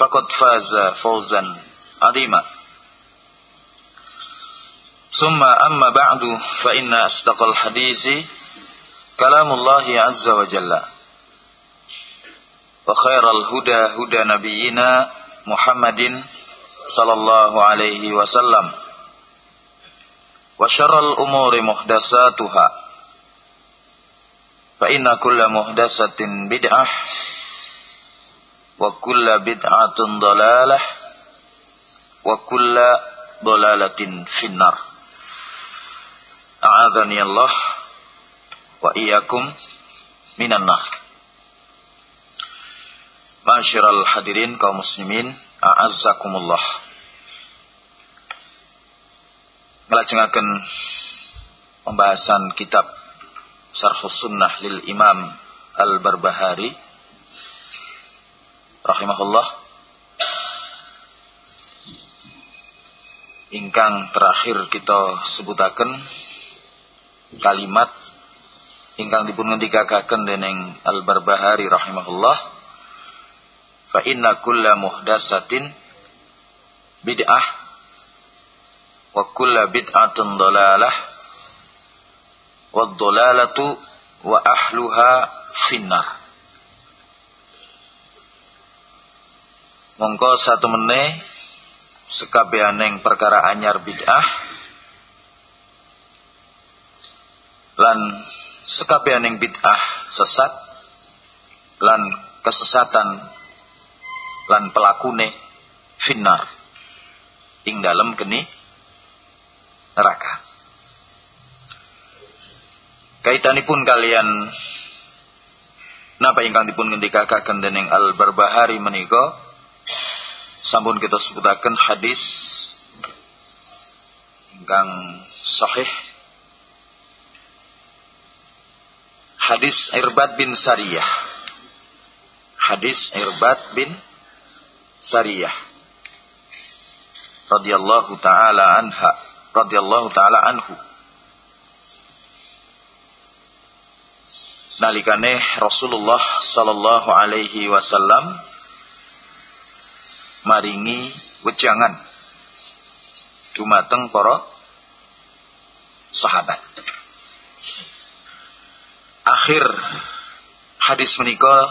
faqad faza fawzan adima Summa amma ba'du fa inna asdaqal hadisi kalamullah azza wa jalla wa khairal huda huda nabiyyina Muhammadin sallallahu alaihi wasallam wa syarral umuri muhdasatuha fa inna kulla muhdasatin bid'ah wa kulla bid'atun dalalah wa kulla dalalatin finnar. A'adhani Allah wa iyyakum minan nar. Masyiral hadirin kaum muslimin a'azzakumullah. Ngelajengaken pembahasan kitab Sarhus Sunnah lil Imam Al-Barbahari rahimahullah. Ingkang terakhir kita sebutaken kalimat ingkang dipun ngendikakaken dening Al-Barbahari rahimahullah. Fa inna kulla muhdasatin bid'ah wa kulla bid'atun dalalah wa dhalalatu wa ahluha finnar mongko satu meneh sekabehaneng perkara anyar bid'ah lan sekabehaneng bid'ah sesat lan kesesatan lan pelakune finnar ing dalem geni neraka. Kaitanipun kalian napa ingkang dipun ngendikaken dening Al Barbahari menika Sampun kita sebutakan hadis ingkang sahih. Hadis Irbad bin Sariyah. Hadis Irbad bin Sariyah. Radhiyallahu taala anha radhiyallahu taala anhu. Nalikane Rasulullah sallallahu alaihi wasallam maringi wejangan dumateng para sahabat. Akhir hadis menika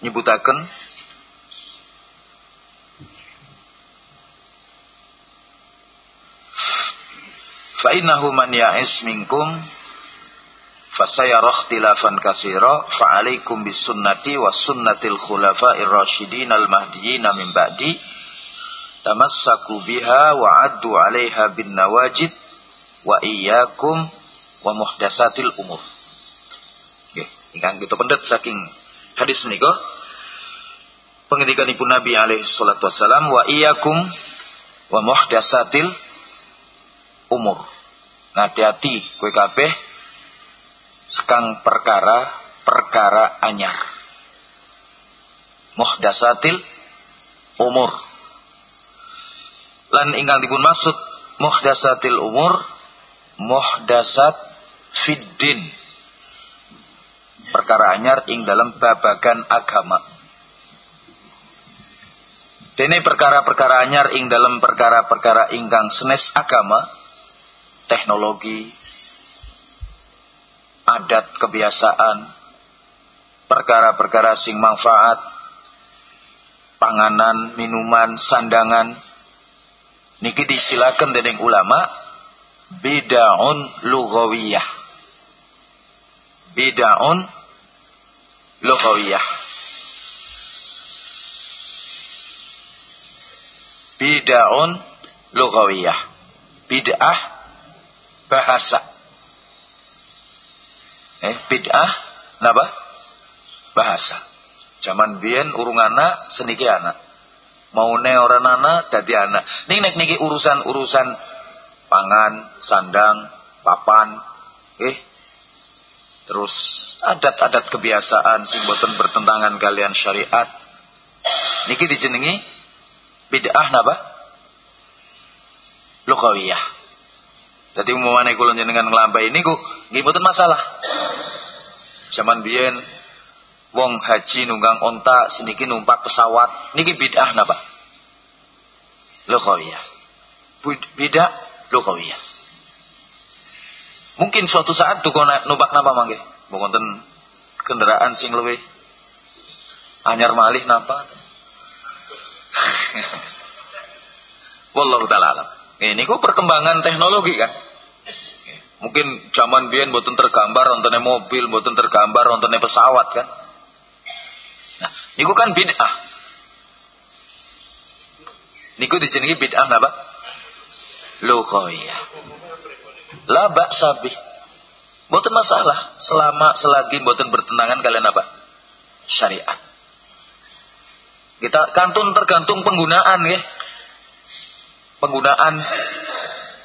nyebutaken fa innahu man ya'is minkum fasayara ikhtilafan katsira fa bis sunnati was sunnatil khulafa'ir rasyidin al mahdiyyin min ba'di tamassaku biha wa addu 'alaiha bin wa iyyakum wa umur. Kita pendet saking hadis menika pengendikan ibu Nabi alaihi salatu wassalam wa iyyakum wa muhdasatil umur. Ngati-hati sekang perkara perkara anyar. Muhdasatil umur. Lan ingkang dipun maksud muhdasatil umur muhdasat fiddin. Perkara anyar ing dalam babagan agama. Dene perkara-perkara anyar ing dalam perkara-perkara ingkang senes agama, teknologi, adat kebiasaan, perkara-perkara sing manfaat, panganan, minuman, sandangan, niki disilakan dening ulama bid'un lughawiyah. Bid'un lughawiyah. Bid'un lughawiyah. Bid'ah bahasa eh bid'ah napa? Bahasa. Zaman biyen urung anak seniki anak. Mau ne orang anak dadi anak. Ning nek niki urusan-urusan pangan sandang papan eh terus adat-adat kebiasaan sing bertentangan kalian syariat niki dijenengi bid'ah napa? Lugawiyah jadi umumane kula jenengan nglampahi niku nggih boten masalah. Zaman biyen wong haji nunggang onta seniki numpak pesawat niki bid'ah napa? Lughawiyah. Bid'ah lughawiyah. Mungkin suatu saat tuh numpak napa mangke wonten kendaraan sing luwih anyar malih napa? Wallahu taala alam ini kok perkembangan teknologi kan mungkin zaman biyen mboten tergambar nontonnya mobil mboten tergambar nontonnya pesawat kan Niku kan bid'ah. Niku dijenengi bid'ah napa? Lughawiyah. La bih. Mboten masalah selama selagi mboten bertentangan kalian apa? Syariat. Kita kantun tergantung penggunaan ya. Penggunaan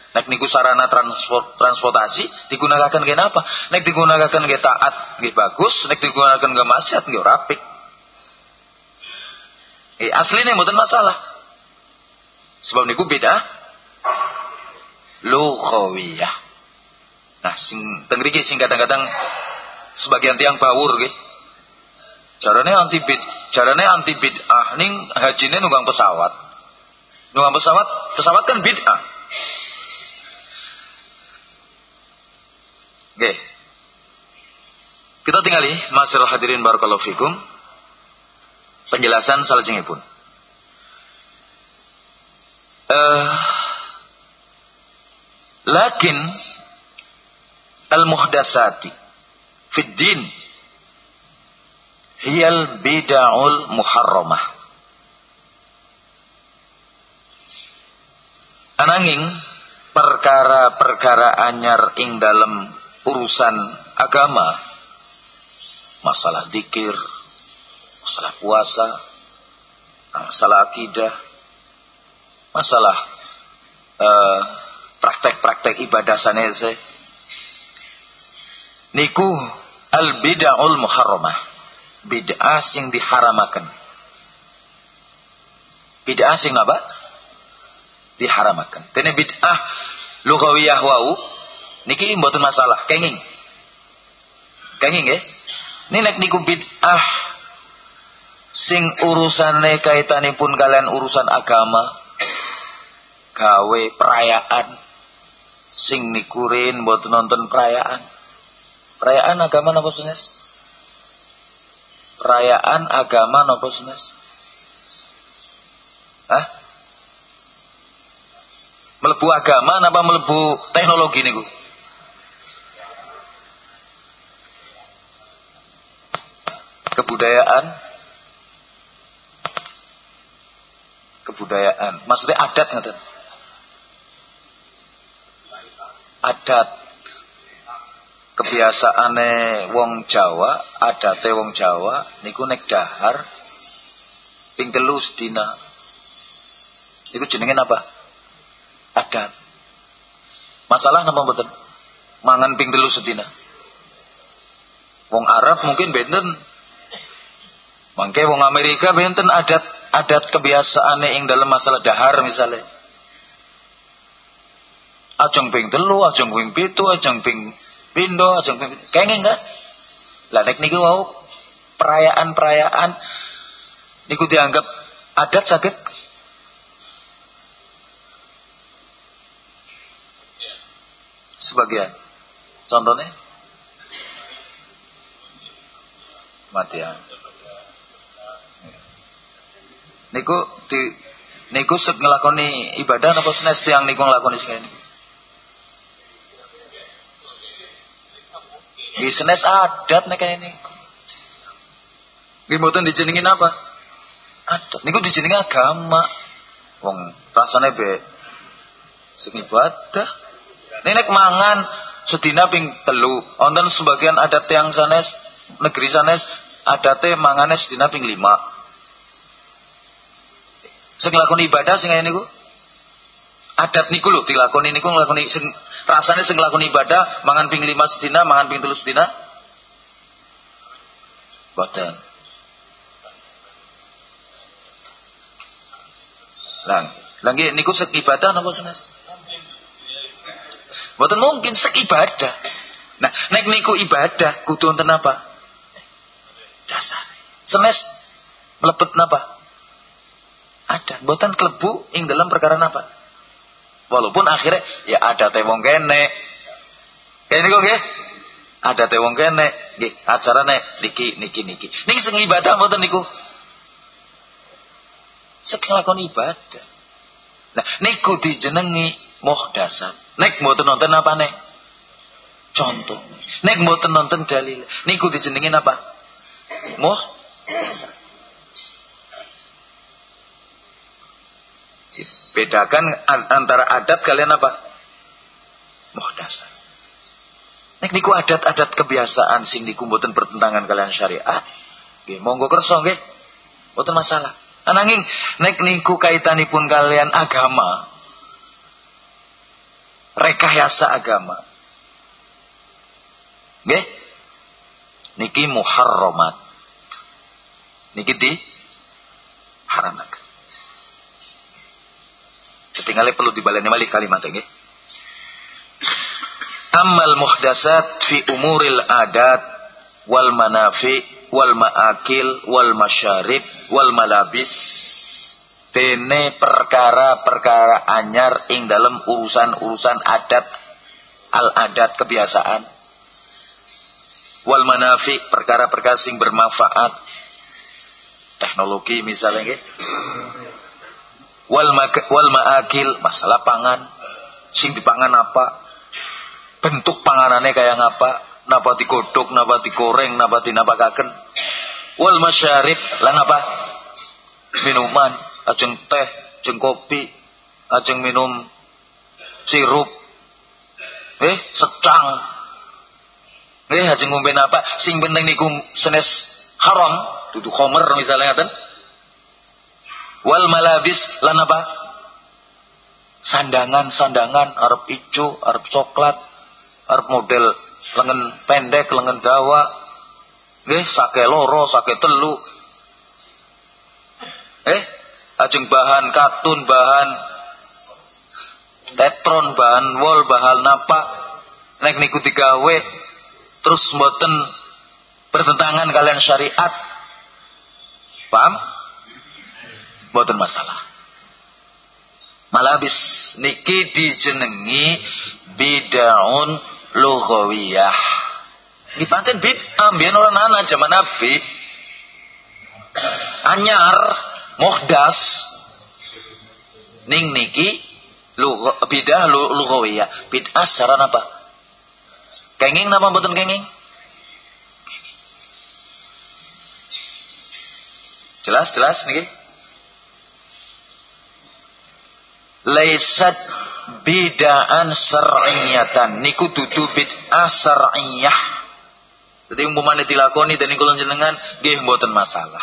Nek niku sarana transport, transportasi digunakan kenapa? Nek digunakan ke taat nggih bagus, nek digunakan ke maksiat nggih rapik. Eh, aslinya mboten masalah. Sebab niku beda lughawiyah. Nah, sing teng mriki sing kadang-kadang sebagian tiang bawur nggih. Carane anti bid, carane anti bid'ah ning hajine nunggang pesawat. Nunggang pesawat, pesawat kan bid'ah. Oke. Kita tinggali masalah hadirin barakallahu fikum penjelasan salajengipun. Uh, lakin al-muhdasati fid din hiyal bid'ul muharramah. Ananging perkara-perkara anyar ing dalam urusan agama masalah dikir masalah puasa, masalah akidah, masalah uh, praktek-praktek ibadah sanese. Niku al bid'aul muharramah. Bid'ah sing diharamakan. Bid'ah sing apa? Diharamakan. Tene bid'ah lughawiyah wau niki mboten masalah, kenging. Kenging nggih. Ini nek niku bid'ah sing urusane kaitanipun kalian urusan agama gawe perayaan sing nikurin buat nonton perayaan perayaan agama napa senes perayaan agama napa senes Hah? Melebu agama napa melebu teknologi niku kebudayaan kebudayaan. Maksudnya adat ngoten. Adat kebiasaane wong Jawa, adate wong Jawa niku nek dahar ping telu sedina. Iku jenenge apa? Masalah napa mboten? Mangan ping telu sedina. Wong Arab mungkin benten. Mangke wong Amerika benten adat adat kebiasaane ing dalam masalah dahar misalnya. Ajeng ping telu, ajeng ping pitu, ajeng ping pindo, ajeng ping kenging kan? Lah nek niku wau perayaan-perayaan niku dianggap adat sakit sebagian. Contohnya matian. Niku di niku sek ngelakoni ibadah apa senes tiang niku ngelakoni sing ini. Di senes adat nek ini. Nggih mboten dijenengin apa? Adat. Niku dijenengi agama. Wong rasane be sing ibadah. Nenek mangan sedina ping telu. Wonten sebagian adat yang sanes negeri sanes adate mangane sedina ping lima. Sing nglakoni ibadah sing ngene niku adat niku lho dilakoni niku nglakoni sing rasane sing nglakoni ibadah mangan ping lima sedina, mangan ping telu sedina. Boten. Lang, lagi niku sek ibadah napa senes? Boten mungkin sek ibadah. Nah, nek niku ibadah kudu wonten apa? dasar. Semes melepet napa? Ada. Buatan kelebu ing dalam perkara napa? Walaupun akhirnya ya ada tewong kene. Kene kok nggih? Ada tewong kene, nggih, acarane niki niki niki. Niki sing ibadah mboten niku. Sekelakon ibadah. Nah, niku dijenengi muhdasat. Nek mboten nonton apa nek? Contoh. Nek mboten nonton dalil. Niku dijenengi apa? Muh Bedakan antara adat kalian apa? Muhdasat. Nek niku adat-adat kebiasaan sing niku mboten pertentangan kalian syariat. Nggih, monggo kersa nggih. Mboten masalah. Ananging nek niku kaitanipun kalian agama. Rekayasa agama. Nggih? Niki muharramat. Niki di haramakan. Ketinggalan perlu dibaleni malih kalimat ini. Amal muhdasat fi umuril adat wal manafi wal maakil wal masyarib wal malabis Tene perkara-perkara anyar ing dalam urusan-urusan adat al adat kebiasaan. Wal manafi perkara-perkara sing bermanfaat. Teknologi misalnya nggih. Wal wal maakil masalah pangan. Sing dipangan apa? Bentuk panganannya kayak ngapa? Napa digodok napa digoreng napa dinapakaken? Wal masyarib lan apa? Minuman ajeng teh ajeng kopi ajeng minum sirup. Eh secang eh ajeng ngombe apa sing penting niku senes haram tutu khomer misalnya ngaten. Wal malabis lan apa? Sandangan-sandangan arep ijo arep coklat arep model lengan pendek lengan dawa nggih sake loro sake telu eh ajeng bahan katun bahan tetron bahan wol bahan napa nek niku digawe terus mboten bertentangan kalian syariat Paham? Boten masalah. Malabis niki dijenengi bid'un lughawiyah. Ini pancen bid'ah biyen orang anak zaman Nabi. Anyar, muhdas. Ning niki bid'ah lughawiyah. Bid'ah secara apa? Kenging napa mboten kenging? Jelas, jelas nih. laisat bid'an syar'iyatan niku dudu bid'ah syar'iyah jadi umpamane dilakoni dan niku jenengan nggih mboten masalah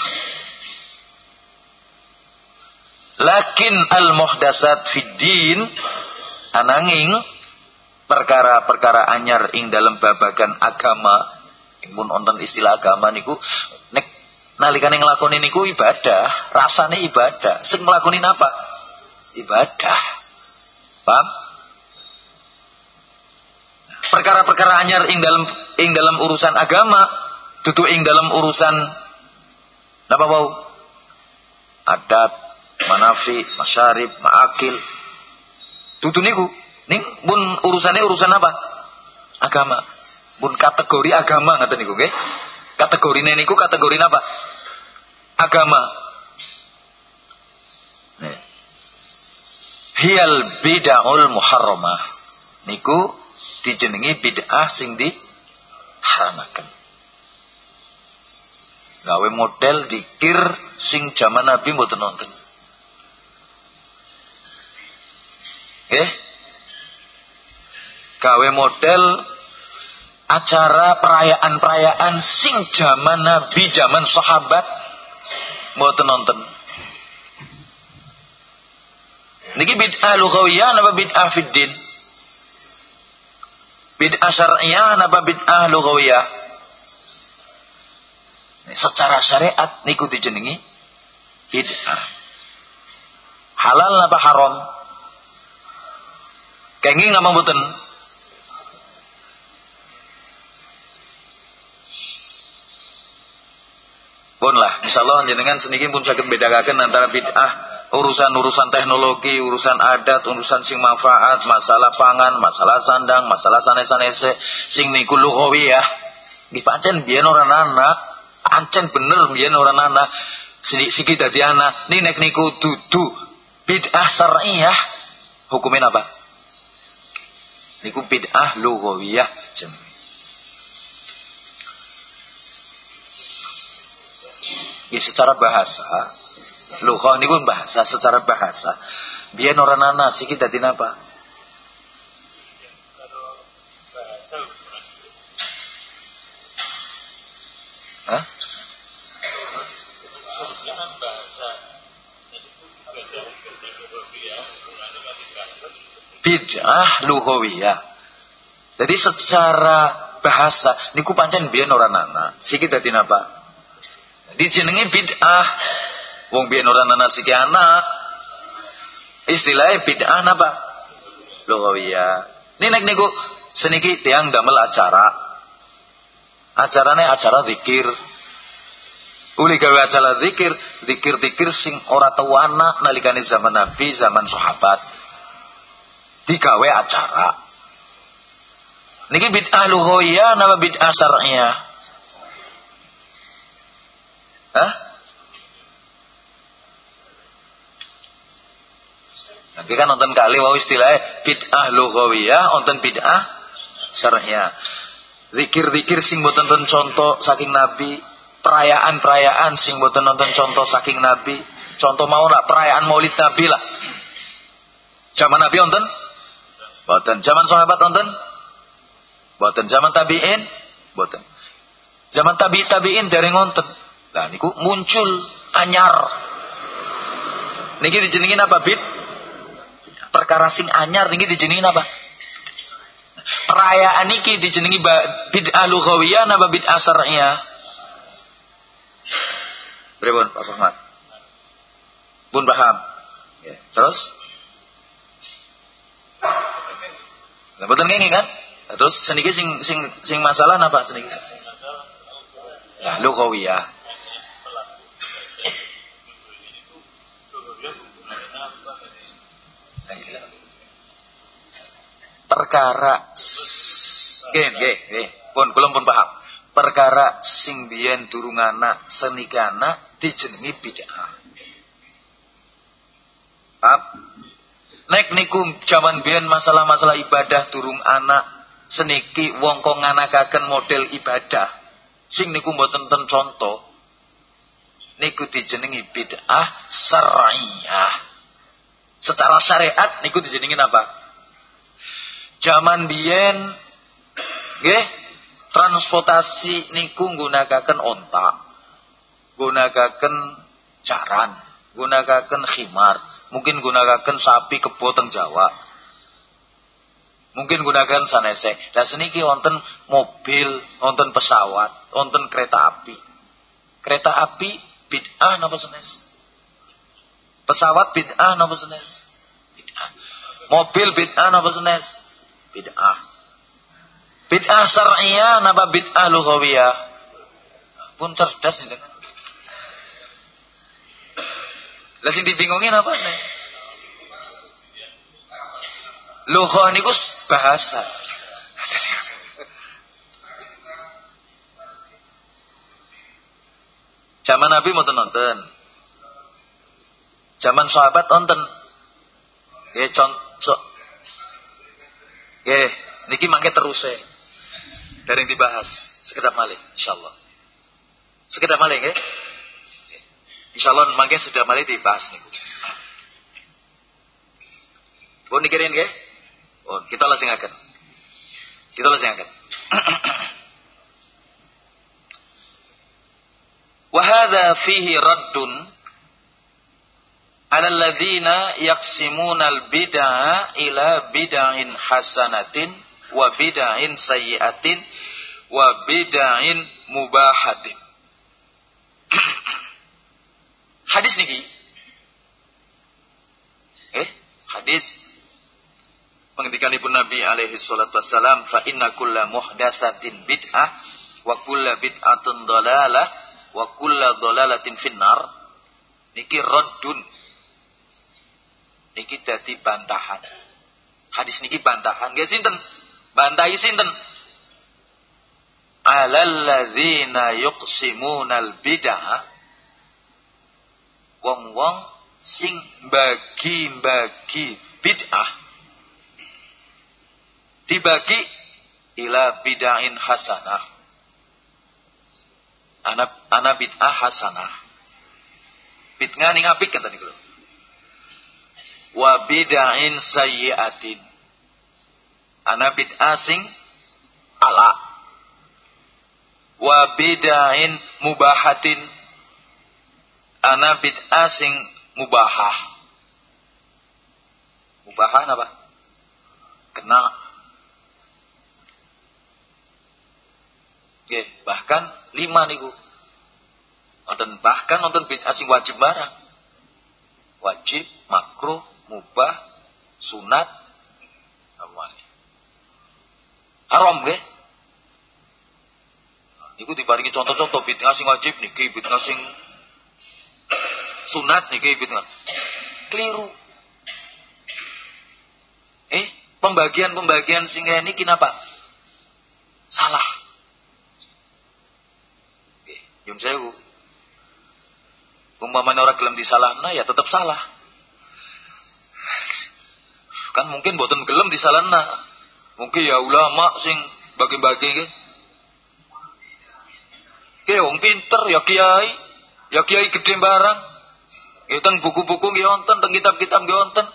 lakin al muhdasat fid din ananging perkara-perkara anyar ing dalam babagan agama pun onten istilah agama niku nek nalikane nglakoni niku ibadah rasane ibadah. Sing nglakoni apa ibadah. Paham? Perkara-perkara anyar ing dalam ing dalam urusan agama tutu ing dalam urusan apa bau adat manafi masyarib maakil. Tutu niku. Ning pun urusannya urusan apa? Agama. Pun kategori agama ngaten niku nggih. Kategori niku kategori apa? Agama. Hial bid'aul muharramah. Niku dijenengi bid'ah sing diharamaken. Gawe model dikir sing zaman Nabi mboten nonton. Eh? Gawe model acara perayaan-perayaan sing zaman Nabi, zaman sahabat mboten nonton. Niki bid'ah lughawiyah napa bid'ah fid din? Bid'ah syar'iyah napa bid'ah lughawiyah? Secara syariat niku dijenengi bid'ah. Halal napa haram? Kenging napa mboten? Pun lah, insyaallah jenengan seniki pun saged bedakaken antara bid'ah urusan-urusan teknologi, urusan adat, urusan sing manfaat, masalah pangan, masalah sandang, masalah sanes-sanese sing niku lughawiyah. Nggih pancen biyen ora anak, ancen bener biyen ora anak. Siki dadi anak, ni nek niku dudu bid'ah syar'iyah. Hukumin apa? Niku bid'ah lughawiyah jenenge. Ya, secara bahasa Lughah ini pun bahasa secara bahasa. Biar orang nana sih kita apa? Hah? Bid'ah luhawiyah. Jadi secara bahasa niku pancen biyen ora nana. Siki dadi napa? Dijenengi bid'ah Wong biyen ora nanasiki anak. Istilahnya bid'ah napa? Lughawiyah. Ini nek niku seniki tiang damel acara. Acarane acara zikir. Uli gawe acara zikir, zikir-zikir sing ora tau anak nalikane zaman Nabi, zaman sahabat. Digawe acara. Niki bid'ah lughawiyah napa bid'ah syar'iyah? Hah? Nanti kan nonton kali wau istilahnya bid'ah lughawiyah, nonton bid'ah syar'iyah. Zikir-zikir sing boten nonton contoh saking Nabi, perayaan-perayaan sing boten nonton contoh saking Nabi. Contoh mau lah perayaan Maulid Nabi lah. Zaman Nabi nonton? Boten. Zaman sahabat nonton? Boten. Zaman tabi'in? Boten. Zaman tabi tabi'in dari ngonten. Nah niku muncul anyar. Niki dijenengin apa bid? perkara sing anyar niki dijenengi apa? Perayaan niki dijenengi bid'ah lughawiyah napa bid'ah syar'iyah? Pripun Pak Rahmat? Pun paham. Ya. Terus? Nah, betul ini kan? Nah, terus seniki sing sing sing masalah napa seniki? Ya, lughawiyah. Perkara nggih nggih nggih. Pun kula pun paham. Perkara sing biyen durung anak senikana dijenengi bid'ah. Paham? Nek niku jaman biyen masalah-masalah ibadah durung anak seniki wong kok nganakaken model ibadah sing niku mboten ten contoh niku dijenengi bid'ah syar'iyah Secara syariat niku dijenengin apa? Zaman biyen nggih transportasi niku nggunakaken onta. Gunakaken jaran, gunakaken khimar, mungkin gunakaken sapi kebo teng Jawa. Mungkin gunakan sanese. Lah seniki wonten mobil, wonten pesawat, wonten kereta api. Kereta api bid'ah napa senes? Pesawat bid'ah napa senes? Bid'ah. Mobil bid'ah napa senes? Bid'ah. Bid'ah syar'iyah napa bid'ah lughawiyah? Pun cerdas nih kan. Lah sing dibingungin apa nih? Lughah niku bahasa. Zaman Nabi mau nonton. Zaman sahabat nonton. Ya contoh. Ya, niki mangke terus. Dari yang dibahas. Sekedap malih, insyaallah. Sekedap malih ya. Insyaallah mangke sudah malih dibahas niku. Pun dikirin ya. Oh, kita akan. Kita akan. Wahada fihi raddun ala alladhina yaksimuna al-bid'a ila bid'ain hasanatin wa bid'ain sayyiatin wa bid'ain mubahatin. hadis niki. Eh, hadis pengendikanipun Nabi alaihi salatu wassalam fa inna kulla muhdasatin bid'ah wa kulla bid'atun dalalah wa kulla dalalatin finnar niki raddun niki dadi bantahan. Hadis niki bantahan. Nggih sinten? Bantahi sinten? Alal ladzina yuqsimunal bid'ah. Wong-wong sing bagi-bagi bid'ah dibagi ila bid'ain hasanah. Anak anak bid'ah hasanah. Bid'ah ning apik tadi Wa bid'ain sayyi'atin. Anak bid'ah sing ala. Wa bid'ain mubahatin. Anak bid'ah sing mubahah. Mubahah apa? Kena Nggih, bahkan lima niku. Wonten bahkan wonten bid'ah sing wajib barang. Wajib, makruh, mubah, sunat, awali. Haram nggih. Niku diparingi contoh-contoh bid'ah sing wajib niki, bid'ah sing sunat niki bid'ah. Keliru. Eh, pembagian-pembagian sing ini kenapa? Salah. Yun sewu. Umpamanya orang gelem disalahna ya tetap salah. Kan mungkin boten gelem disalahna. Mungkin ya ulama sing bagi-bagi gitu. Ya wong pinter ya kiai, ya kiai gede barang. Ya teng buku-buku nggih wonten, teng kitab-kitab nggih wonten.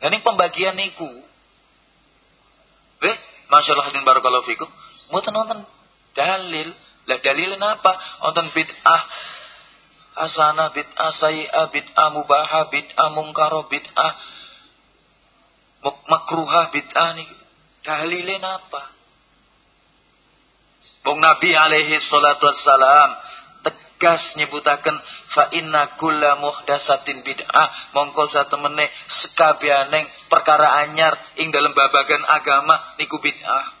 Ini pembagian niku. Eh, masyaallah hadin barakallahu fikum. Mboten wonten dalil. Lah dalilin apa? Wonten bid'ah asana bid'ah sayi'ah bid'ah mubahah bid'ah mungkaro bid'ah makruhah bid'ah nih. Dalilin apa? Bung Nabi alaihi salatu wassalam tegas nyebutaken fa inna kulla muhdasatin bid'ah mongko satemene sekabianeng perkara anyar ing dalam babagan agama niku bid'ah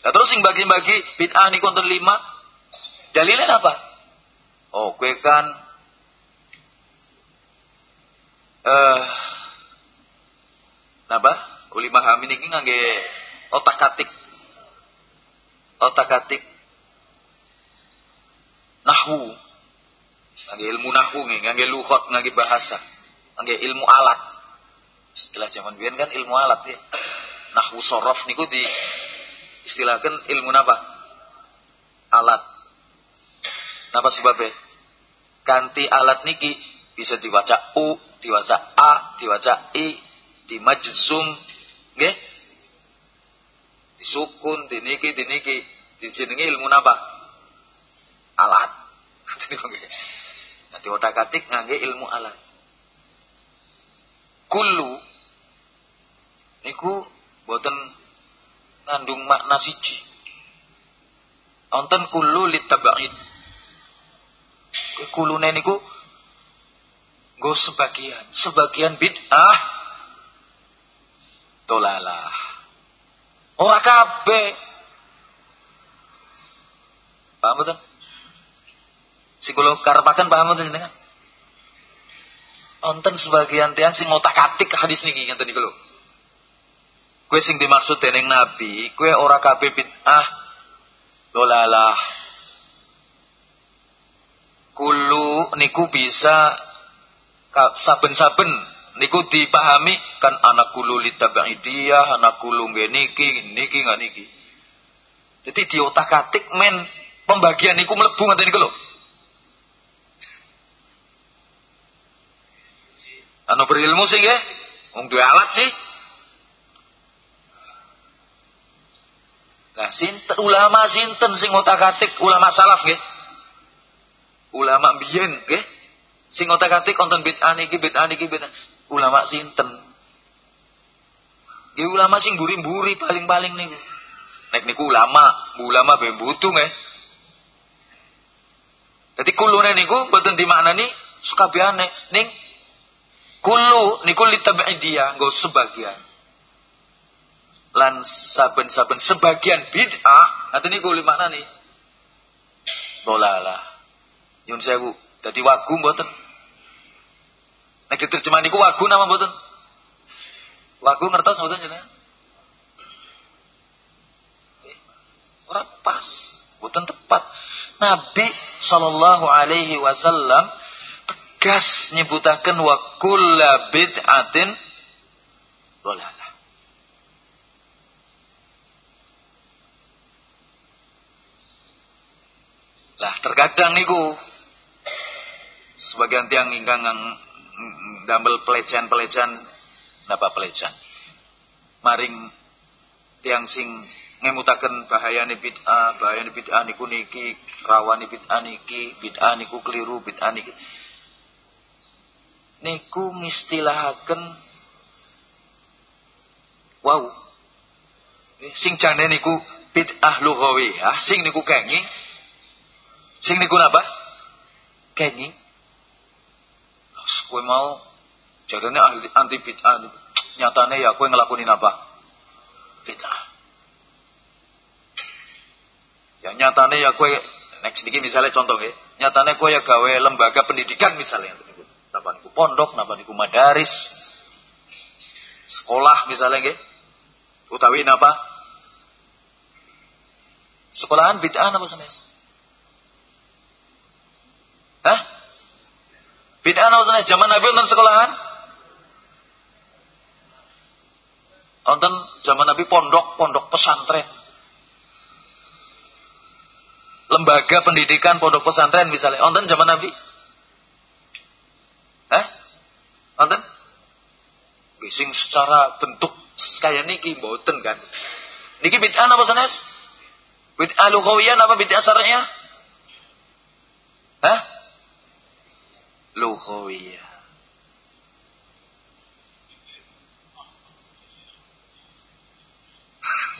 Nah, terus sing bagi-bagi bid'ah niku wonten lima. Dalilnya apa? Oh, kue kan eh napa? Uli mahami niki ngangge otak-atik. Otak-atik nahwu. Ngangge ilmu nahwu nih, ngangge luhot, ngangge bahasa. Ngangge ilmu alat. Setelah zaman biyen kan ilmu alat ya. Nahwu sorof niku di istilahkan ilmu apa? Alat. Napa sebabnya? Kanti alat niki bisa diwaca u, diwaca a, diwaca i, dimajzum, nggih? Disukun, diniki, diniki, dijenengi ilmu napa? Alat. Nanti otak-atik ngangge ilmu alat. Kulu niku boten ngandung makna siji. Wonten kulu litaba'id. Kulune niku Go sebagian, sebagian bid'ah tolalah. Ora kabeh. Paham betul? Si kula karepaken paham betul jenengan? Onten sebagian tiang sing ngotak-atik hadis niki ngeten niku lho. Kue sing dimaksud dening Nabi, kue ora kabeh bid'ah dolalah. Kulu niku bisa saben-saben niku dipahami kan anak kulu litabaidiyah, anak kulu niki, niki nggak niki. Jadi di otak-atik men pembagian niku mlebu ngoten niku lho. Anu berilmu sih ya, wong dua alat sih. Nah, sinten ulama sinten sing otak-atik ulama salaf nggih. Ulama biyen nggih. Sing otak-atik konten bid'ah niki bid'ah niki bid'ah. Ulama sinten? Nggih ulama sing buri-buri paling-paling niku. Nek niku ulama, ulama ben butuh nggih. Jadi kulune niku mboten dimaknani sukabiane ning kulu niku dia nggo sebagian. Lan saben-saben sebagian bid'ah, nanti niku nih. Dolalah. Yun sewu. Dadi wagu mboten. Nek diterjemahan niku wagu nama mboten? Wagu ngertos mboten jenengan? Eh, ora pas, mboten tepat. Nabi sallallahu alaihi wasallam tegas nyebutaken wa kullu bid'atin dhalalah. Lah terkadang niku sebagian tiang ingkang damel pelecehan-pelecehan napa pelecehan. Maring tiang sing ngemutaken bahayane bid'ah bahayane bid'ah niku niki rawani bid'ah niki bid'ah niku keliru bid'ah niki. Niku ngistilahaken wow sing jane niku bid'ah lughawiyah sing niku kenging sing niku napa? Kenging Kowe mau ahli anti bid'ah. Nyatane ya kowe ngelakuin apa? Bid'ah. Ya nyatane ya kowe nek sedikit misalnya contoh ya, nyatane kowe ya gawe lembaga pendidikan misalnya. Napa niku pondok, napa niku madaris, sekolah misalnya nggih. Utawi napa? Sekolahan bid'ah napa sanes? Hah? Bid'ah sanes zaman Nabi wonten sekolahan? Wonten zaman Nabi pondok, pondok pesantren. Lembaga pendidikan pondok pesantren misalnya. Wonten zaman Nabi? Eh? Wonten? Bising secara bentuk kayak niki mboten kan. Niki bid'ah napa sanes? Bid'ah lughawiyah napa bid'ah syar'iyah? Hah? Lughawiyah.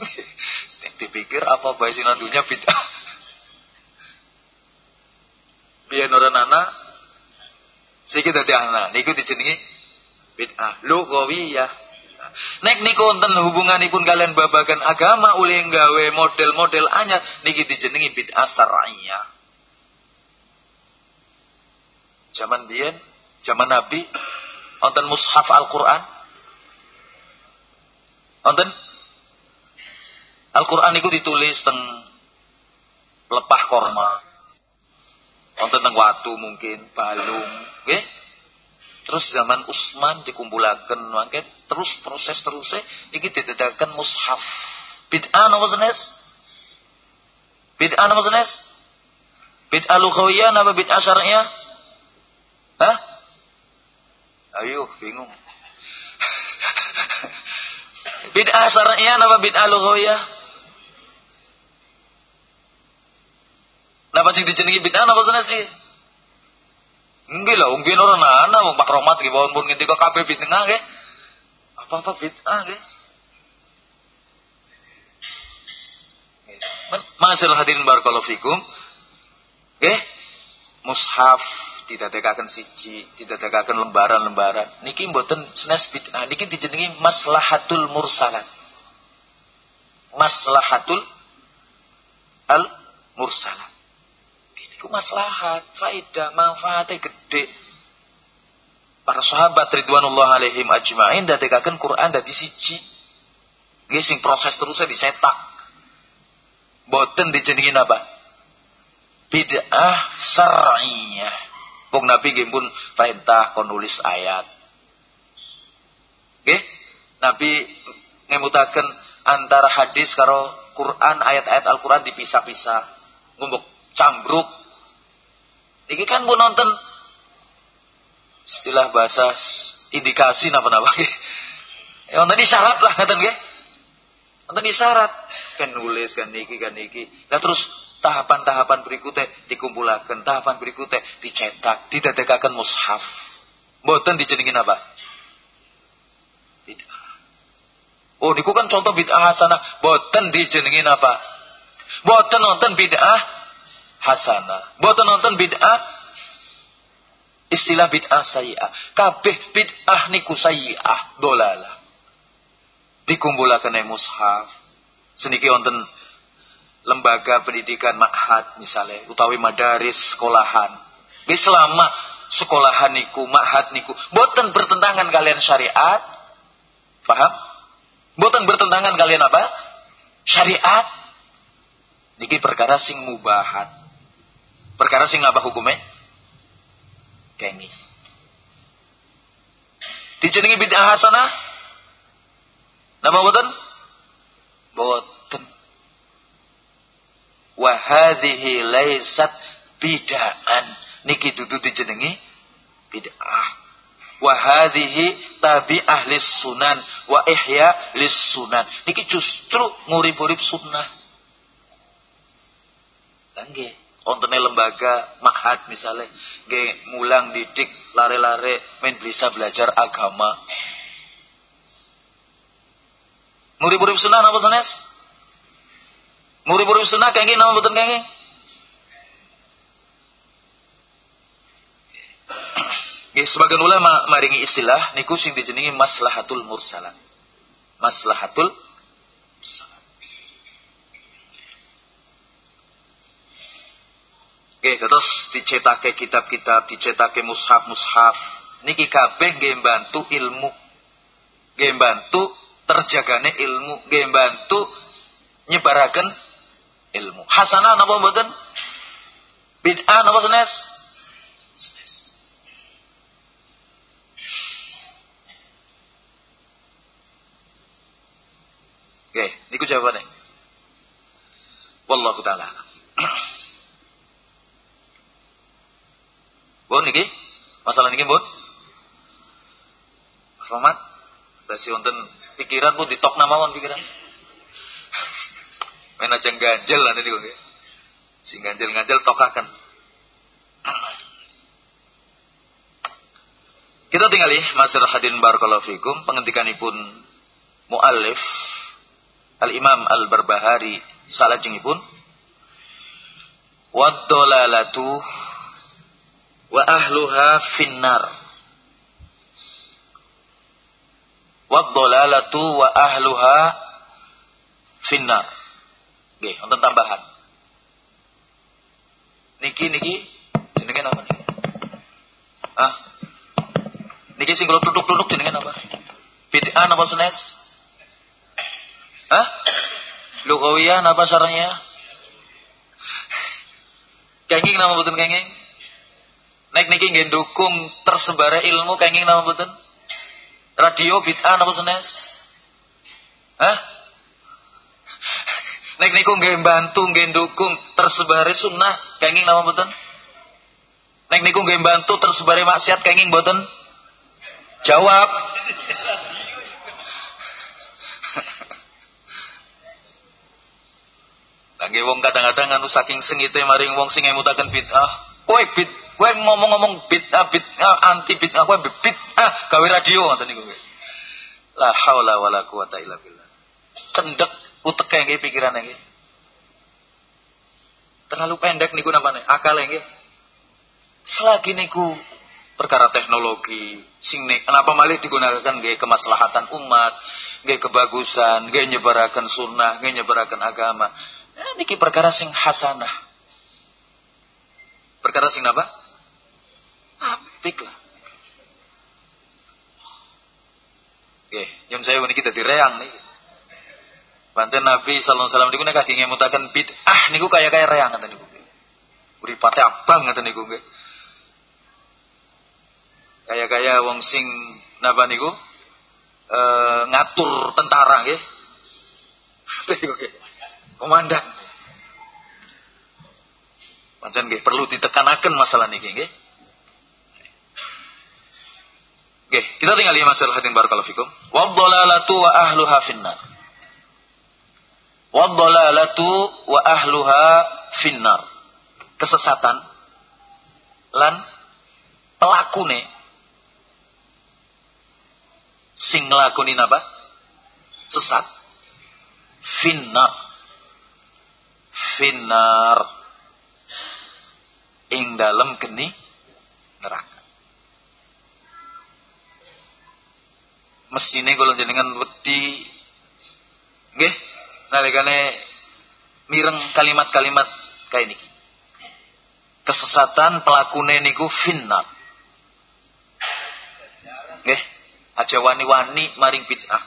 dipikir apa sinan dunia bid'ah. Biar orang anak sedikit dari anak niku dijenengi bid'ah lughawiyah. Nek niku wonten hubunganipun kalian babagan agama oleh gawe model-model anyar niki dijenengi bid'ah syar'iyyah. Zaman biyen, zaman Nabi, wonten mushaf Al-Qur'an. Wonten Al-Qur'an itu ditulis teng lepah korma. Wonten teng watu mungkin, balung, nggih. Terus zaman Utsman dikumpulaken mangke terus proses terusnya iki didedakan mushaf. Bid'ah napa senes? Bid'ah napa senes? Bid'ah lughawiyah napa bid'ah syar'iyah? Hah? Ayo, bingung. bid'ah syar'iyah apa bid'ah lughawiyah? Napa sing dijenengi bid'ah napa sanes iki? Nggih lah, mungkin orang ana wong Pak Romat nggih pun ngendika kabeh bid'ah nggih. Apa-apa bid'ah nggih. Masalah hadirin barakallahu fikum. Nggih. Mushaf didadekaken siji, didadekaken lembaran-lembaran. Niki mboten senes bid'ah, niki dijenengi maslahatul mursalat. Maslahatul al mursalat. Iku maslahat, faedah, manfaatnya gede. Para sahabat ridwanullah alaihim ajma'in dadekaken Quran dadi siji. Nggih sing proses terusnya dicetak. Boten dijenengin apa? Bid'ah syar'iyah. Wong Nabi nggih pun perintah kon nulis ayat. Nggih? Nabi ngemutaken antara hadis karo Quran ayat-ayat Al-Quran dipisah-pisah. Ngumbuk cambruk Iki kan bu nonton istilah bahasa indikasi napa-napa Ya tadi syarat lah kata nggih. Nonton syarat kan nulis kan niki kan niki. Nah terus tahapan-tahapan berikutnya dikumpulkan, tahapan berikutnya dicetak, didadekaken mushaf. Mboten dijenengin apa? Bid'ah. Oh, niku kan contoh bid'ah hasanah. Mboten dijenengin apa? Mboten nonton bid'ah hasanah. Boten nonton bid'ah istilah bid'ah sayi'ah. Kabeh bid'ah niku sayi'ah dolala. Dikumpulaken mushaf. Seniki wonten lembaga pendidikan ma'had misalnya utawi madaris sekolahan. Nggih selama sekolahan niku ma'had niku boten bertentangan kalian syariat. Paham? Boten bertentangan kalian apa? Syariat. Niki perkara sing mubahat. Perkara sing apa hukumnya? Kengi. Dijenengi bid'ah hasanah? Nama boten? Boten. Wa hadhihi laysat bid'an. Niki dudu dijenengi bid'ah. Wa hadhihi tabi ahli sunan wa ihya lis sunan. Niki justru ngurip-urip sunnah. Nggih ontene lembaga mahat misalnya ge mulang didik lare-lare main bisa belajar agama ngurip-urip sunnah apa sanes ngurip-urip sunnah kenging nama betul kenging Nggih sebagian ulama maringi istilah niku sing dijenengi maslahatul mursalat. Maslahatul mursalat. Oke, terus dicetake kitab-kitab, dicetake mushaf-mushaf. Niki kabeh nggih bantu ilmu. Nggih bantu terjagane ilmu, nggih bantu nyebaraken. Hasanah napa mboten? Bid'ah napa senes? Oke, niku jawabannya. Wallahu taala. Bun niki? Masalah niki, Bun? Rahmat. Basi wonten pikiran pun ditok namawan pikiran. Main aja ganjel lah niku nggih. Sing ganjel-ganjel tokakan. Kita tinggali Masir Hadin Barakallahu Fikum penghentikanipun muallif Al-Imam Al-Barbahari salajengipun wad-dalalatu wa ahluha finnar wa dhalalatu wa ahluha finnar nggih wonten tambahan niki niki jenenge apa niki ah niki sing kula tutuk-tutuk jenenge apa bid'ah napa senes Hah? Lugawiyah napa saranya? Kenging nama betul kenging? Nek niki nggih dukung tersebare ilmu kenging nama mboten? Radio bid'ah napa senes? Hah? Nek niku nggih bantu nggih dukung tersebare sunnah kenging nama mboten? Nek niku nggih bantu tersebare maksiat kenging mboten? Jawab. Lagi wong kadang-kadang anu saking sengite maring wong sing ngemutaken bid'ah. Kowe bid, kowe ngomong-ngomong bid'ah bid'ah anti bid'ah kowe bid'ah gawe radio ngoten niku. La haula wala quwata illa billah. Cendek uteke nggih pikiran nggih. Terlalu pendek niku namanya akal nggih. Selagi niku perkara teknologi sing kenapa malih digunakan nggih kemaslahatan umat, nggih kebagusan, nggih nyebaraken sunnah, nggih nyebaraken agama. Nah, niki perkara sing hasanah. Perkara sing apa? Apik lah. Oke, yang saya ini kita direang nih. Pancen Nabi sallallahu alaihi wasallam niku nek kaki ngemutaken bid'ah niku kaya-kaya reang ngoten niku. Uripate abang ngoten niku nggih. Kaya-kaya wong sing napa niku? E, ngatur tentara nggih. komandan. Pancen nggih perlu ditekanaken masalah niki nggih. Oke, kita tinggal lima masalah hadin barakallahu fikum. Wa dhalalatu wa ahluha finnar. Wa dhalalatu wa ahluha finnar. Kesesatan lan pelakune sing nglakoni apa? Sesat. Finnar finnar ing dalam geni neraka. Mesine kula jenengan wedi nggih nalikane mireng kalimat-kalimat kayak niki. Kesesatan pelakune niku finnar. Nggih, aja wani-wani maring bid'ah.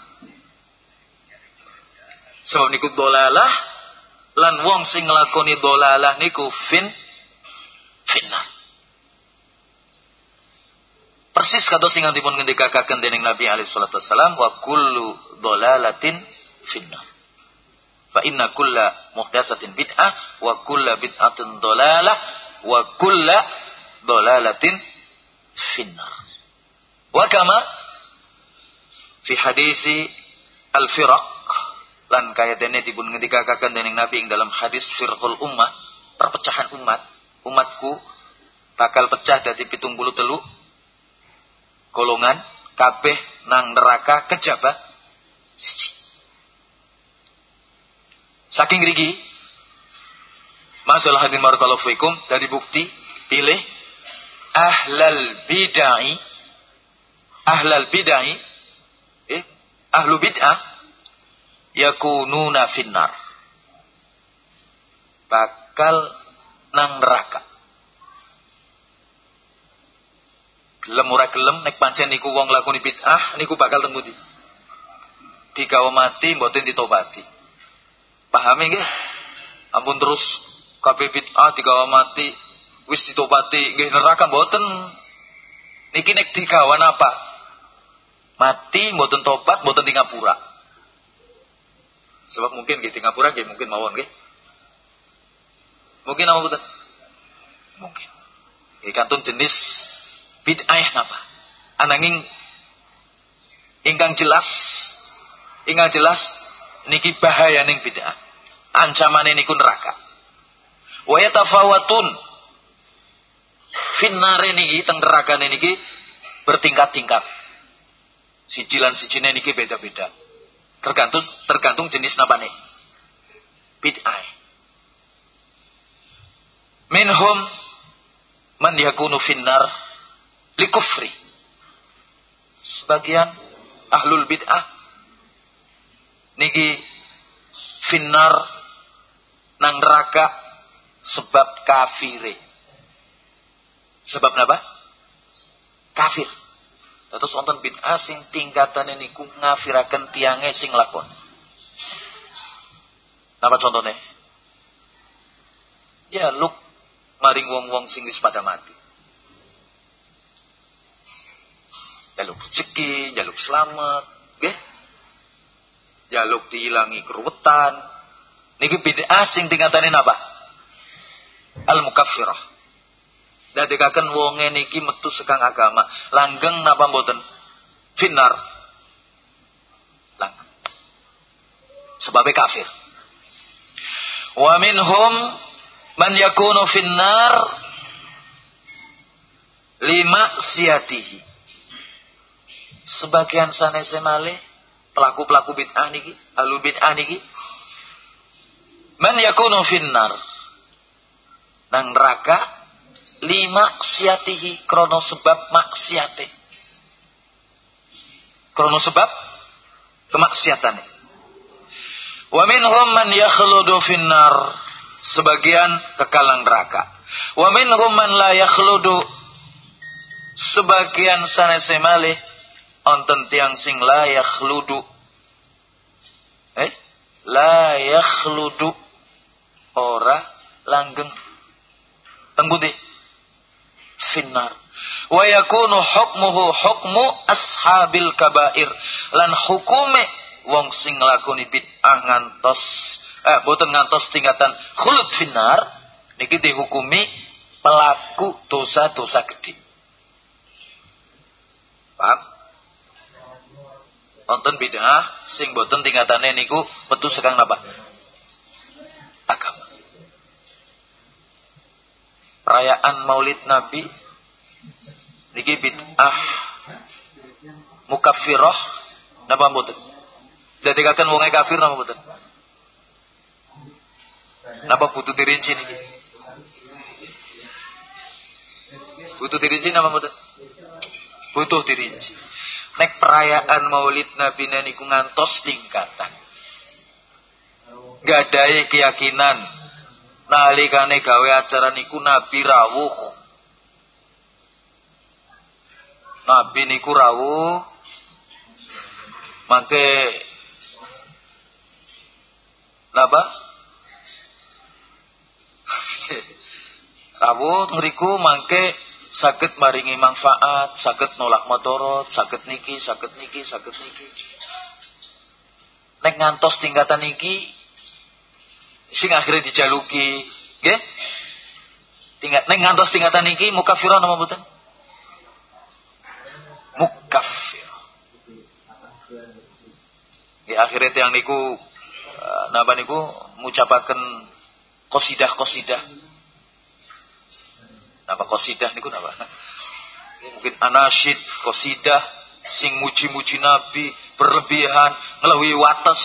Sebab niku dolalah lan wong sing nglakoni dolalah niku fin finnar persis kata sing dipun ngendikaken dening Nabi alaihi salatu wasalam wa kullu dolalatin finnar fa inna kulla muhdatsatin bid'ah wa kulla bid'atin dolalah wa kulla dolalatin finnar wa kama fi hadisi al-firaq lan kaya dene dipun ngendikaken dening Nabi ing dalam hadis firqul ummah, perpecahan umat, umatku bakal pecah dari pitung bulu telu golongan kabeh nang neraka kejaba siji. Saking rigi masalah hadin barakallahu fikum dari bukti pilih ahlal bid'ah ahlal bid'ah eh ahlu bid'ah yakununa finnar. Bakal nang neraka. Gelem ora gelem nek pancen niku wong lakoni bid'ah niku bakal teng pundi? Mati mboten ditobati. Pahami nggih? Ampun terus kabeh bid'ah digawa mati wis ditobati nggih neraka mboten. Niki nek digawa napa? Mati mboten tobat mboten di ngapura. Sebab mungkin di Singapura nggih mungkin mawon nggih. Mungkin apa betul? Mungkin. Nggih kantun jenis bid'ah napa? Ananging ingkang jelas ingkang jelas niki bahaya ning bid'ah. Ancamane niku neraka. Wa yatafawatun finnare niki teng neraka niki bertingkat-tingkat. Sijilan sijine niki beda-beda. Tergantung tergantung jenis napa nih. Bid'ah. Minhum man yakunu finnar likufri. Sebagian ahlul bid'ah niki finnar nang neraka sebab kafire. Sebab apa? Kafir. Terus wonten bid'ah sing tingkatane niku ngafiraken tiange sing lakon. Napa contohnya? Jaluk maring wong-wong sing wis pada mati. Jaluk rezeki, jaluk selamat, nggih. Jaluk dihilangi keruwetan. Niki bid'ah sing tingkatane napa? Al-mukaffirah. Dadekaken wonge niki metu sekang agama. Langgeng napa mboten? finnar. Lang. Sebabnya kafir. Wa minhum man yakunu finnar lima siatihi. Sebagian sanese malih pelaku-pelaku bid'ah niki, alul bid'ah niki man yakunu finnar. Nang neraka lima siatihi krono sebab maksiate. Krono sebab kemaksiatan wa minhum man yakhludu finnar. Sebagian kekal nang neraka. Wa minhum man la yakhludu. Sebagian sanese malih onten tiang sing la yakhludu. Eh? La yakhludu ora langgeng. Tembudi finnar wa yakunu hukmuhu hukmu ashabil kabair. Lan hukume wong sing lakoni bid'ah ngantos eh boten ngantos tingkatan khulud finnar niki dihukumi pelaku dosa-dosa gede paham? Nonton bid'ah sing boten tingkatane niku metu sekang napa agama perayaan Maulid Nabi niki bid'ah mukaffirah napa mboten? Dadekaken wong kafir napa mboten? Napa butuh dirinci niki? Butuh dirinci napa mboten? Butuh dirinci. Nek perayaan Maulid Nabi niku ngantos tingkatan gadai keyakinan. Nalikane gawe acara niku nabi rawuh. Nabi niku rawuh. Mangke napa rawuh ngriku mangke sakit maringi manfaat, sakit nolak motorot, sakit niki, sakit niki, sakit niki. Nek ngantos tingkatan niki sing akhirnya dijaluki nggih. Tingkat neng ngantos tingkatan iki mukafirah nama mboten? Mukafir ya akhirnya tiang niku uh, napa niku ngucapaken kosidah kosidah napa kosidah niku napa? Mungkin anasyid kosidah sing muji-muji nabi berlebihan ngelawi wates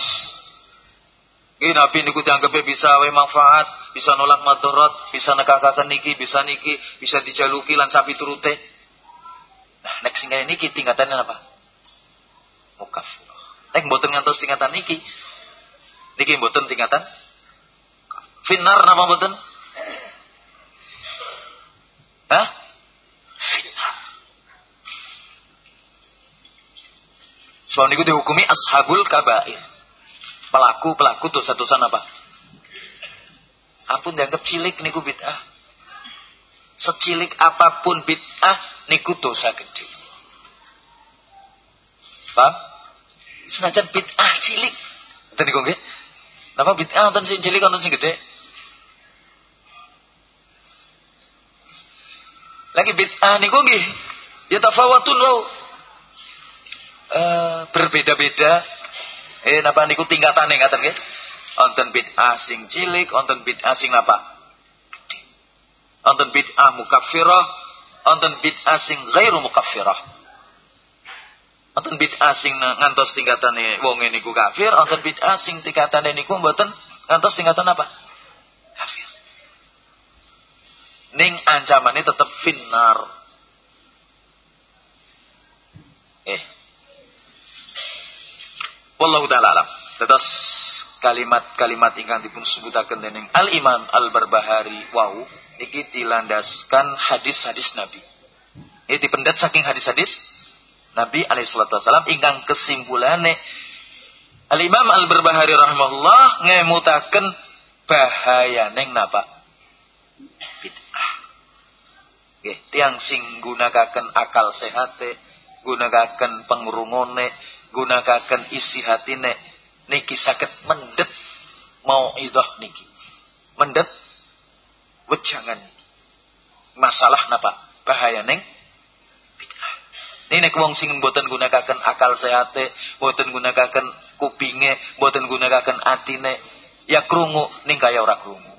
ini Nabi niku dianggapnya bisa wae manfaat, bisa nolak madarat, bisa nekakaken niki, bisa niki, bisa dijaluki lan sapi turute. Nah, nek sing niki tingkatannya apa? Mukafir. Nek mboten ngantos tingkatan niki. Niki mboten tingkatan Finar nama mboten? Hah? Finar. Sebab niku dihukumi ashabul kabair pelaku-pelaku dosa-dosa apa? Apun dianggap cilik niku bid'ah. Secilik apa pun bid'ah niku dosa gede. Paham? Senajan bid'ah cilik. Ngoten niku nggih. Napa bid'ah wonten sing cilik wonten sing gede? Lagi bid'ah niku nggih ya tafawatun wau. Uh, berbeda-beda Eh napa niku tingkatane ngaten nggih? Wonten bid'ah sing cilik, wonten bid'ah sing napa? Wonten bid'ah mukaffirah, wonten bid'ah sing ghairu mukaffirah. Wonten bid'ah sing ngantos tingkatane wong niku kafir, wonten bid'ah sing tingkatane niku mboten ngantos tingkatan apa? Kafir. Ning ancamannya tetap finnar. Eh, Wallahu taala alam. Tetes kalimat-kalimat ingkang dipun sebutaken dening Al Imam Al Barbahari wau iki dilandaskan hadis-hadis Nabi. Ini dipendat saking hadis-hadis Nabi alaihi salatu wasallam ingkang kesimpulane Al Imam Al Barbahari rahimahullah ngemutaken bahayaneng napa? Bid'ah. Nggih, tiang sing gunakaken akal sehate, gunakaken pengurungone, gunakaken isi hatine niki sakit mendet mau idoh niki mendet wejangan masalah napa bahaya neng bid'ah Ini nek wong sing mboten gunakaken akal sehate, mboten gunakaken kupinge, mboten gunakaken atine, ya krungu ning kaya ora krungu.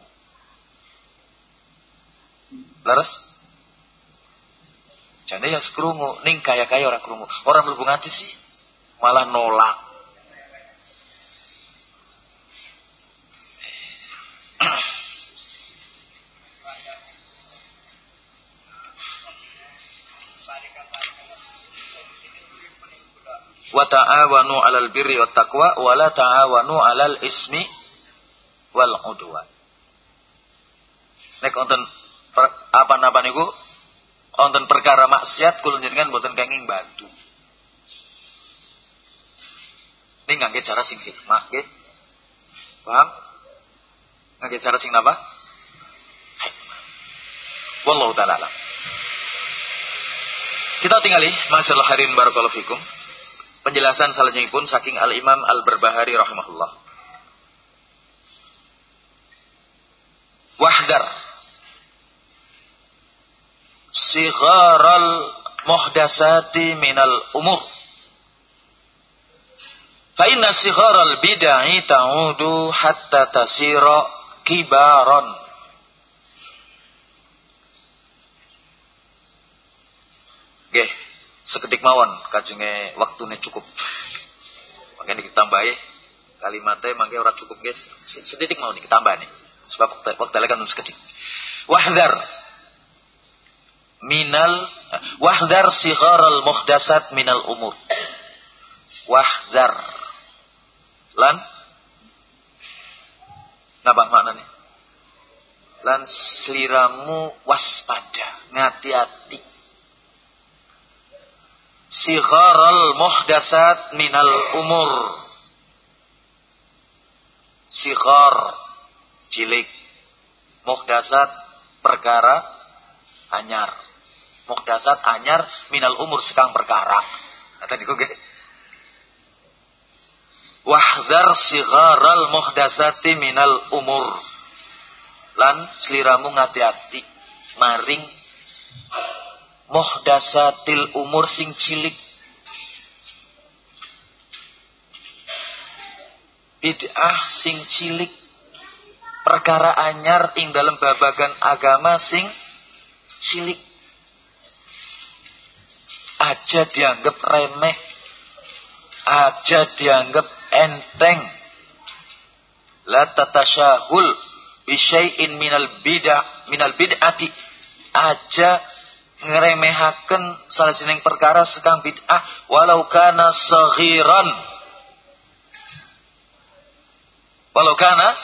Leres? Jane ya krungu ning kaya-kaya ora krungu. Ora mlebu ati sih. Malah nolak. wa ta'awanu 'alal birri wat taqwa wa la ta'awanu 'alal ismi wal udwan. Nek wonten apa-apa niku wonten perkara maksiat kula njenengan mboten kenging bantu. Ini ngangge cara sing hikmah, nggih. Paham? Ngangge cara sing napa? Hikmah. Wallahu taala. Kita tinggali masalah harin barakallahu fikum. Penjelasan pun saking Al-Imam Al-Barbahari rahimahullah. Wahdar sigharal muhdasati minal umur. Fa inna sigharal bid'ah ta'udu hatta tasira kibaran. Nggih, sekedik mawon kajenge waktune cukup. Makanya ditambahi kalimatnya mangke ora cukup guys. Setitik mau nih ditambah nih. Sebab waktu waktu kan sekedik. Wahdar minal wahdar sigharal muhdasat minal umur. Wahdar. Lan? Napa maknanya? Lan seliramu waspada, ngati-hati sigharal muhdasat minal umur. Sighar cilik muhdasat perkara anyar. Muhdasat anyar minal umur sekang perkara. Kata niku nggih wahdar sigharal muhdasati minal umur. Lan sliramu ngati-ati maring muhdasatil umur sing cilik. Bid'ah sing cilik. Perkara anyar ing dalam babagan agama sing cilik. Aja dianggap remeh. Aja dianggap enteng. La tatasyahul bisyai'in minal bid'ah minal bid'ati. Aja ngeremehaken salah sining perkara sekang bid'ah. Walau kana saghiran. Walau kana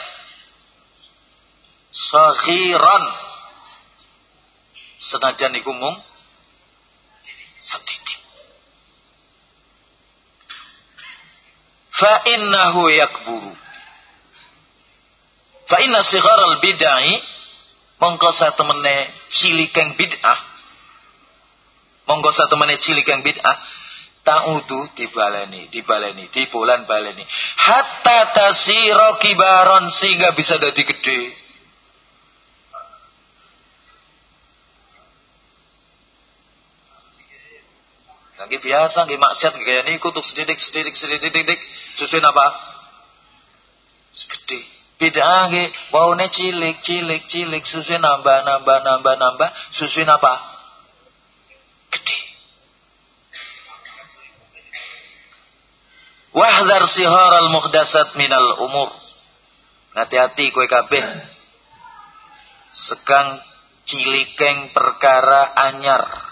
saghiran. Senajan iku mung sedikit fa innahu yakburu fa inna sigharal bid'ah mongko satemene cilikeng bid'ah menit cilik yang bid'ah ta'udu dibaleni, dibaleni, dibulan baleni. Hatta tasiro kibaron sehingga bisa jadi gede. Lagi biasa, lagi maksiat, kayak ini untuk sedidik, sedidik, sedidik, sedidik, susun apa? Segede. Beda lagi, baunya cilik, cilik, cilik, susun nambah, nambah, nambah, nambah, susun apa? Wahdar siharal muhdasat minal umur. Hati-hati kue kabeh. Sekang cilikeng perkara anyar.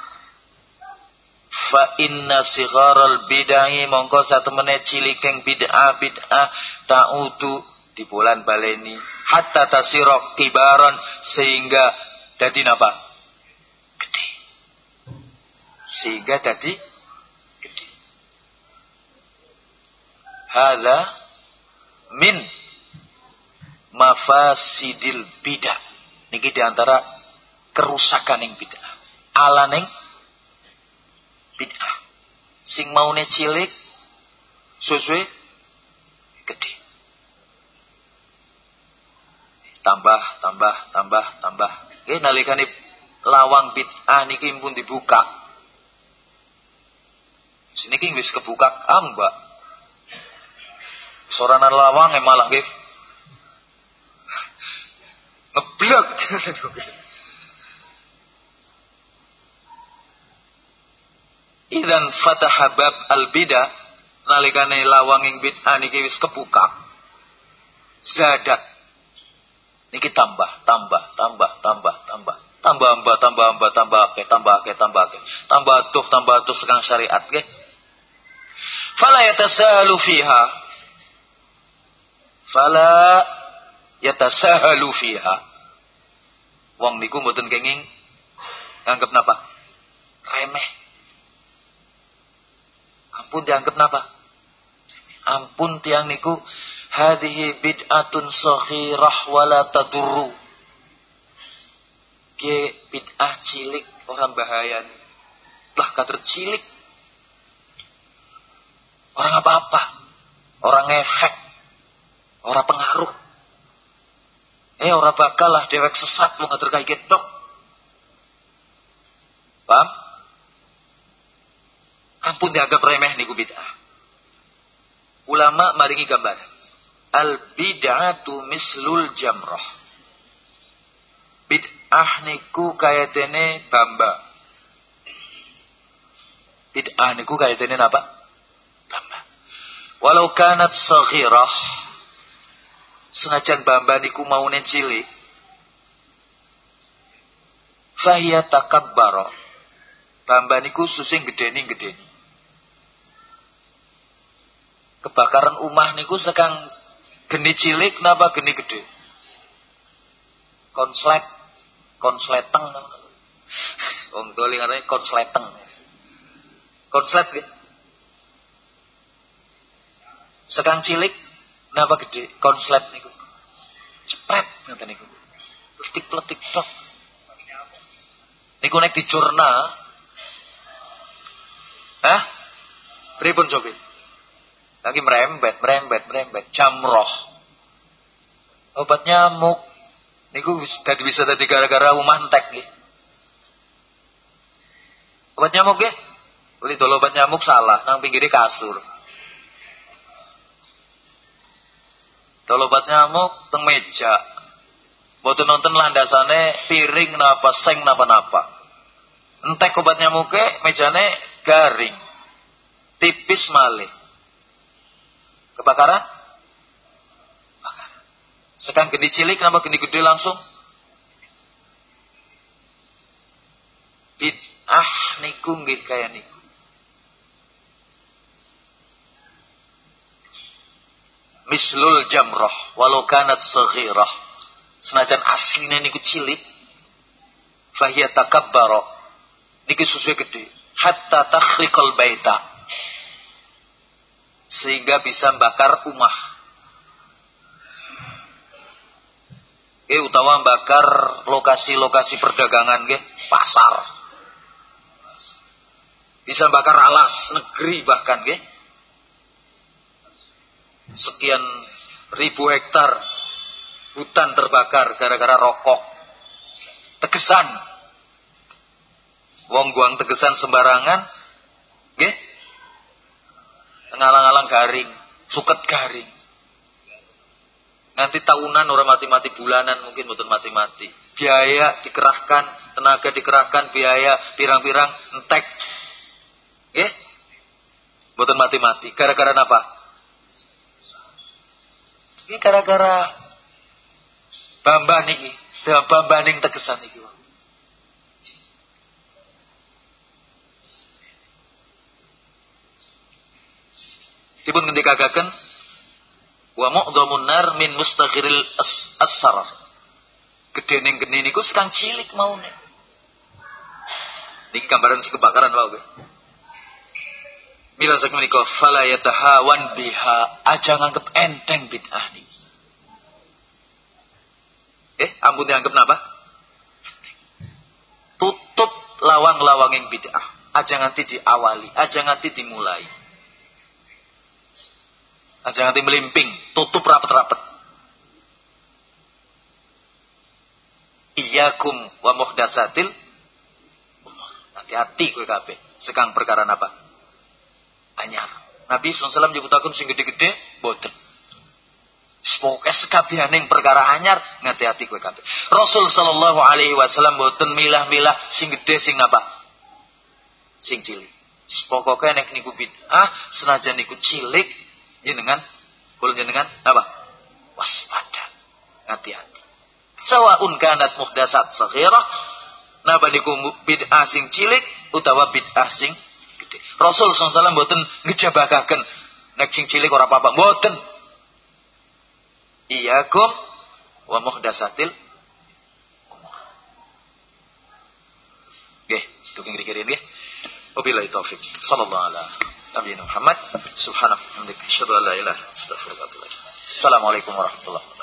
Fa inna sigharal bid'ah mongko satu menit cilikeng bid'ah bid'ah ta'udu di bulan baleni hatta tasirok kibaron sehingga jadi napa? Gede. Sehingga jadi Hada min mafasidil bidah. Niki di antara kerusakan yang bidah. Ala neng bidah. Sing maune cilik sesuai gede. Tambah, tambah, tambah, tambah. Nggih nalikane lawang bid'ah niki pun dibuka. Sini king wis kebuka ambak. Soranan lawang malah nggih. Ngeblek. Idan fataha bab al bidah nalikane lawang ing bid'ah niki wis kebuka. Zadat. Niki tambah, tambah, tambah, tambah, tambah. Tambah amba, tambah amba, tambah ake, tambah ake, tambah ake. Tambah tuh, tambah tuh sekang syariat ke. Fala yatasahalu fiha. Fala yatasahalu fiha. Wong niku mboten kenging nganggep napa? Remeh. Ampun dianggap napa? Ampun tiang niku hadhihi bid'atun saghirah wala tadurru. Ke bid'ah cilik orang bahaya. Lah kader cilik. Orang apa-apa. Orang efek. Orang pengaruh. Eh orang bakal lah dewek sesat mau ngatur kayak gitu. Paham? Ampun dianggap remeh niku bid'ah. Ulama maringi gambar. Al bid'atu mislul jamrah. Bid'ah niku kayatene bamba. Bid'ah niku kayatene apa? Bamba. Walau kanat saghirah. Senajan bamba niku mau cilik. Fahiyya takabbara. Bamba niku susing gedeni-gedeni. Kebakaran umah niku sekang geni cilik napa geni gede. Konslet, konsleteng. Wong doli ngarane konsleteng. Konslet gitu. Sekang cilik napa gede konslet niku. Cepret ngoten niku. Letik-letik tok. Niku nek dicurna. Hah? Pripun coba? Lagi merembet, merembet, merembet. Jamroh. Obat nyamuk. Niku tadi bisa tadi gara-gara umah entek nih. Obat nyamuk ya? Beli dulu obat nyamuk salah, nang pinggirnya kasur. Dolo obat nyamuk teng meja. Boten nonton landasane piring napa seng napa-napa. Entek obat nyamuknya mejane garing. Tipis malih. Kebakaran? Kebakaran. Sekarang geni cilik kenapa geni gede langsung? Bid'ah niku nggih kaya niku. Mislul jamrah walau kanat saghirah. Senajan aslinya niku cilik fahiya takabbara. Niki sesuai gede. Hatta takhriqal baita sehingga bisa bakar umah. Eh utawa bakar lokasi-lokasi perdagangan ke pasar. Bisa bakar alas negeri bahkan ke. Sekian ribu hektar hutan terbakar gara-gara rokok. Tegesan. Wong guang tegesan sembarangan. Nggih ngalang-alang garing, suket garing. Nanti tahunan orang mati-mati bulanan mungkin betul mati-mati. Biaya dikerahkan, tenaga dikerahkan, biaya pirang-pirang entek. Ya? Betul mati-mati. Gara-gara apa? Ini gara-gara bamba niki, bamba ning tegesan niki. Dipun ngendikakaken wa mu'dhamun nar min mustaghiril as-sarar. Gedening geni niku sekang cilik maune. Niki gambaran si kebakaran wae. Mila sak menika fala yatahawan biha aja nganggep enteng bid'ah niki. Eh, ampun dianggap napa? Tutup lawang-lawang yang bid'ah. Aja nganti diawali, aja nganti dimulai. Nah, jangan melimping, tutup rapat-rapat. Iyakum wa muhdasatil Hati-hati kowe kabeh. Sekang perkara apa? anyar. Nabi SAW nyebutaken sing gede-gede boten. Semoga sekabihaning perkara anyar ngati-hati kowe kabeh. Rasul sallallahu alaihi wasallam boten milah-milah sing gede sing apa? Sing cilik. Pokoke nek niku bid'ah senajan niku cilik jenengan kula jenengan apa? Waspada. Hati-hati. Sawaun kanat muhdasat saghirah napa niku bid'ah sing cilik utawa bid'ah sing gede. Rasul sallallahu alaihi wasallam boten ngejabakaken nek sing cilik ora apa-apa, boten Iyakum wa muhdasatil umur. Nggih, tuking kiri nggih. Wabillahi taufik. Sallallahu ala Nabi Muhammad. Subhanallah. Asyhadu an la ilaha illa anta astaghfiruka wa atubu Assalamualaikum warahmatullahi